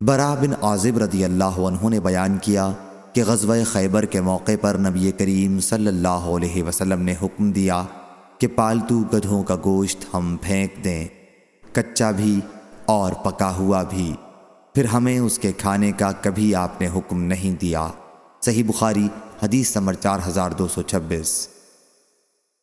برا بن عازب رضی اللہ عنہ نے بیان کیا کہ غزوہ خیبر کے موقع پر نبی کریم صلی اللہ علیہ وسلم نے حکم دیا کہ پالتو گدھوں کا گوشت ہم پھینک دیں، کچا بھی اور پکا ہوا بھی۔ پھر ہمیں اس کے کھانے کا کبھی آپ نے حکم نہیں دیا۔ صحیح بخاری، حدیث نمبر چار ہزار دو سو چھبیس۔